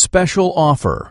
Special offer.